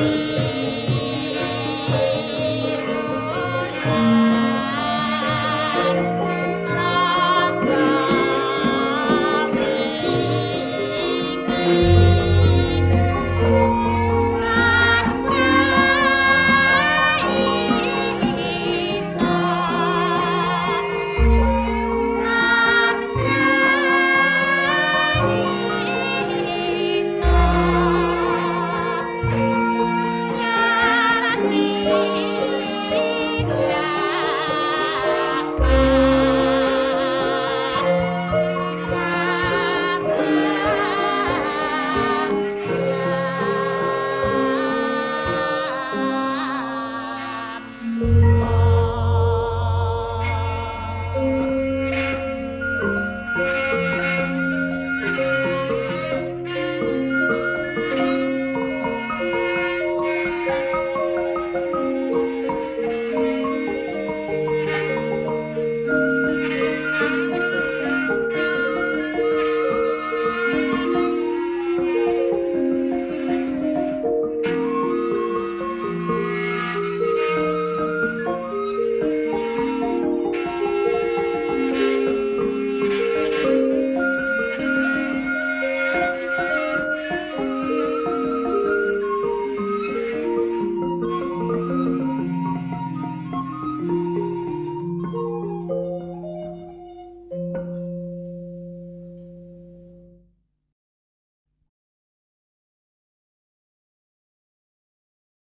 see.